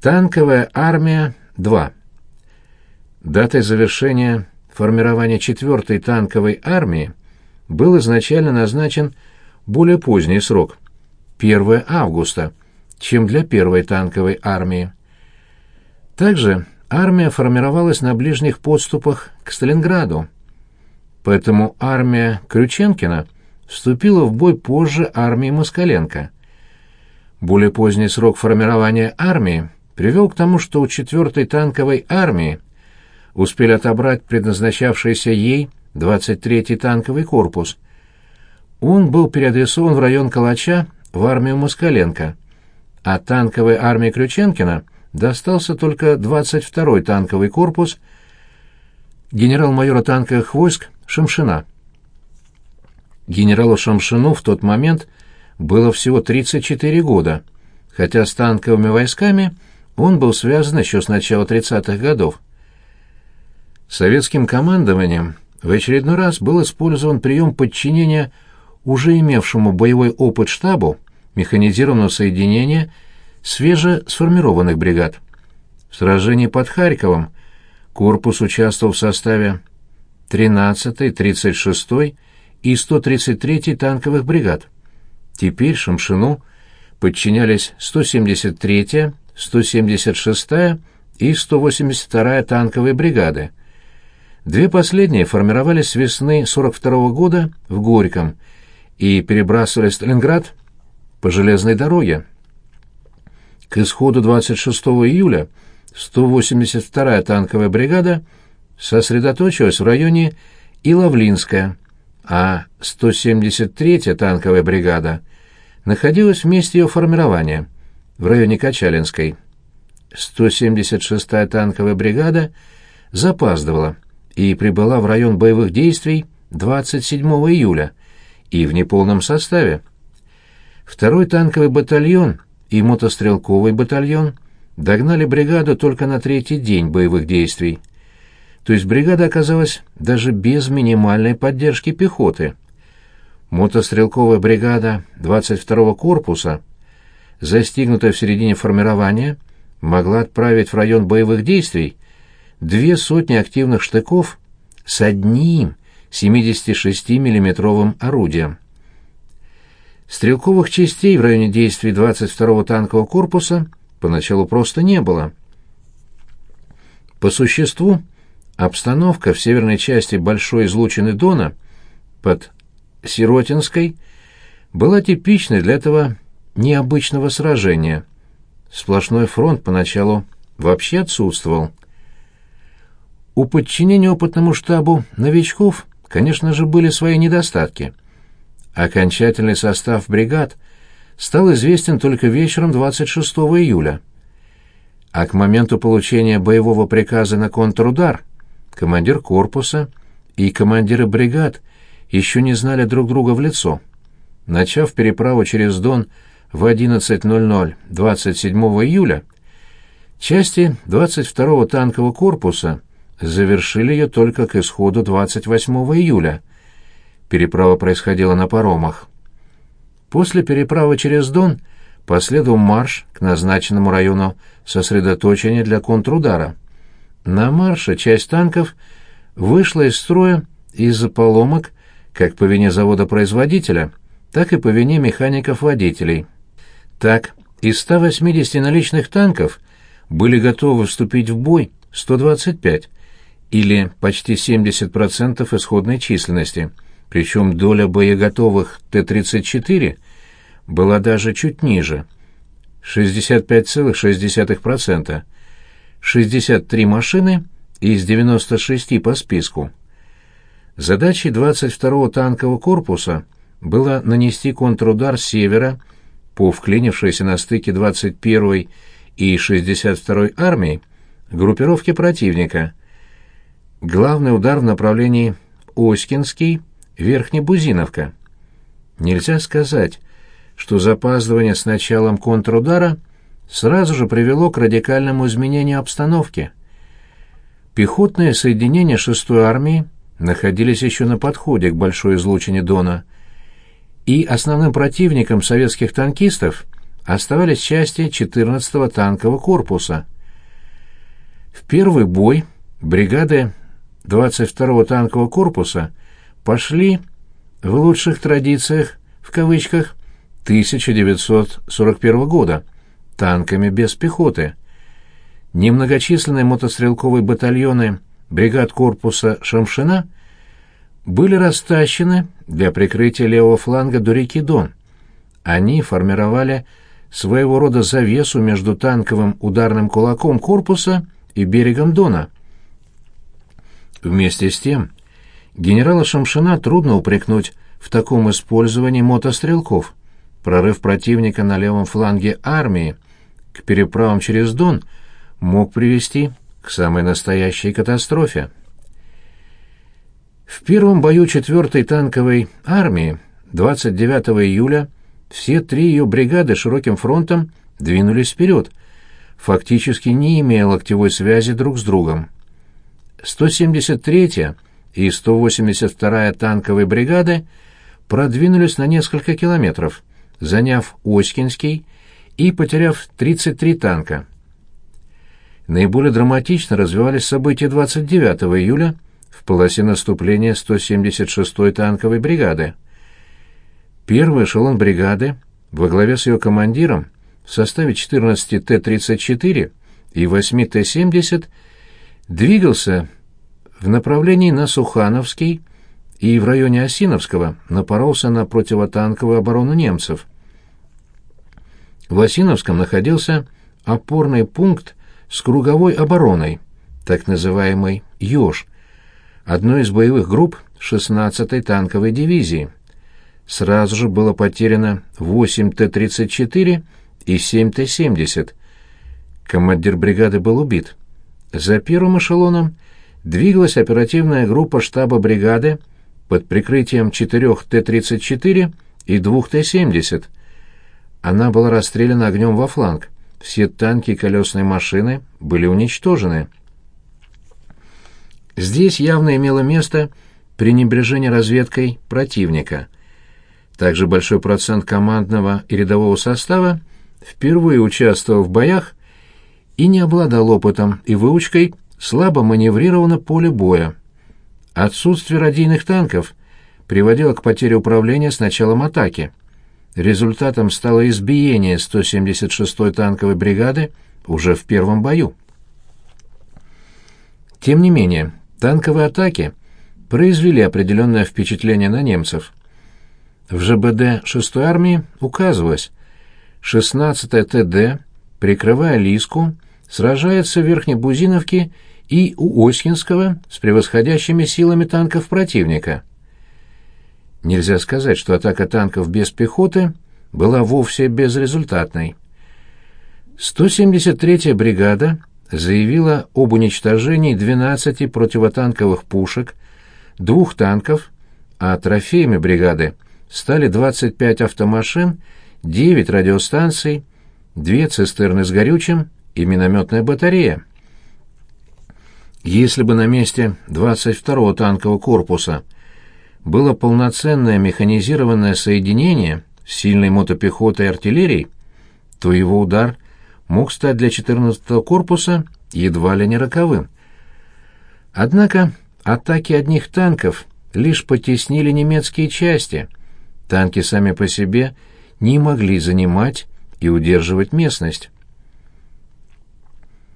Танковая армия 2. Датой завершения формирования 4-й танковой армии был изначально назначен более поздний срок – 1 августа, чем для первой танковой армии. Также армия формировалась на ближних подступах к Сталинграду. Поэтому армия Крюченкина вступила в бой позже армии Москаленко. Более поздний срок формирования армии привел к тому, что у 4-й танковой армии успели отобрать предназначавшийся ей 23-й танковый корпус. Он был переадресован в район Калача в армию Москаленко, а танковой армии Крюченкина достался только 22-й танковый корпус генерал-майора танковых войск Шамшина. Генералу Шамшину в тот момент было всего 34 года, хотя с танковыми войсками – он был связан еще с начала 30-х годов. Советским командованием в очередной раз был использован прием подчинения уже имевшему боевой опыт штабу механизированного соединения свежесформированных бригад. В сражении под Харьковом корпус участвовал в составе 13-й, 36-й и 133-й танковых бригад. Теперь Шамшину подчинялись 173-я, 176-я и 182-я танковые бригады. Две последние формировались с весны 42 -го года в Горьком и перебрасывали Сталинград по железной дороге. К исходу 26 июля 182-я танковая бригада сосредоточилась в районе Иловлинская, а 173-я танковая бригада находилась в месте ее формирования – в районе Качалинской. 176-я танковая бригада запаздывала и прибыла в район боевых действий 27 июля и в неполном составе. Второй танковый батальон и мотострелковый батальон догнали бригаду только на третий день боевых действий. То есть бригада оказалась даже без минимальной поддержки пехоты. Мотострелковая бригада 22-го корпуса застигнутая в середине формирования, могла отправить в район боевых действий две сотни активных штыков с одним 76 миллиметровым орудием. Стрелковых частей в районе действий 22-го танкового корпуса поначалу просто не было. По существу, обстановка в северной части Большой излучины Дона под Сиротинской была типичной для этого необычного сражения. Сплошной фронт поначалу вообще отсутствовал. У подчинения опытному штабу новичков, конечно же, были свои недостатки. Окончательный состав бригад стал известен только вечером 26 июля. А к моменту получения боевого приказа на контрудар командир корпуса и командиры бригад еще не знали друг друга в лицо. Начав переправу через Дон в 11.00 27 июля части 22-го танкового корпуса завершили ее только к исходу 28 июля. Переправа происходила на паромах. После переправы через Дон последовал марш к назначенному району сосредоточения для контрудара. На марше часть танков вышла из строя из-за поломок как по вине завода-производителя, так и по вине механиков-водителей. Так, из 180 наличных танков были готовы вступить в бой 125, или почти 70% исходной численности, причем доля боеготовых Т-34 была даже чуть ниже – 65,6%, 63 машины из 96 по списку. Задачей 22-го танкового корпуса было нанести контрудар с севера – по вклинившейся на стыке 21-й и 62-й армии группировке противника. Главный удар в направлении Оськинский, Верхнебузиновка. Нельзя сказать, что запаздывание с началом контрудара сразу же привело к радикальному изменению обстановки. Пехотные соединения 6-й армии находились еще на подходе к большой излучине Дона – и основным противником советских танкистов оставались части 14-го танкового корпуса. В первый бой бригады 22-го танкового корпуса пошли в лучших традициях, в кавычках, 1941 года, танками без пехоты. Немногочисленные мотострелковые батальоны бригад корпуса Шамшина были растащены для прикрытия левого фланга до реки Дон. Они формировали своего рода завесу между танковым ударным кулаком корпуса и берегом Дона. Вместе с тем, генерала Шамшина трудно упрекнуть в таком использовании мотострелков. Прорыв противника на левом фланге армии к переправам через Дон мог привести к самой настоящей катастрофе. В первом бою 4-й танковой армии 29 июля все три ее бригады широким фронтом двинулись вперед, фактически не имея локтевой связи друг с другом. 173-я и 182-я танковые бригады продвинулись на несколько километров, заняв Оськинский и потеряв 33 танка. Наиболее драматично развивались события 29 июля в полосе наступления 176-й танковой бригады. Первый эшелон бригады во главе с ее командиром в составе 14 Т-34 и 8 Т-70 двигался в направлении на Сухановский и в районе Осиновского напоролся на противотанковую оборону немцев. В Осиновском находился опорный пункт с круговой обороной, так называемый «Ёж», одной из боевых групп 16-й танковой дивизии сразу же было потеряно 8 Т-34 и 7 Т-70. Командир бригады был убит. За первым эшелоном двигалась оперативная группа штаба бригады под прикрытием 4 Т-34 и 2 Т-70. Она была расстреляна огнем во фланг. Все танки и колесные машины были уничтожены. Здесь явно имело место пренебрежение разведкой противника – также большой процент командного и рядового состава впервые участвовал в боях и не обладал опытом и выучкой слабо маневрировал на поле боя. Отсутствие радийных танков приводило к потере управления с началом атаки. Результатом стало избиение 176-й танковой бригады уже в первом бою. Тем не менее, танковые атаки произвели определенное впечатление на немцев. В ЖБД 6-й армии указывалось, 16-я ТД, прикрывая Лиску, сражается в Верхней Бузиновке и у Оськинского с превосходящими силами танков противника. Нельзя сказать, что атака танков без пехоты была вовсе безрезультатной. 173-я бригада заявила об уничтожении 12 противотанковых пушек, двух танков, а трофеями бригады – стали 25 автомашин, 9 радиостанций, 2 цистерны с горючим и минометная батарея. Если бы на месте 22-го танкового корпуса было полноценное механизированное соединение с сильной мотопехотой и артиллерией, то его удар мог стать для 14-го корпуса едва ли не роковым. Однако атаки одних танков лишь потеснили немецкие части – Танки сами по себе не могли занимать и удерживать местность.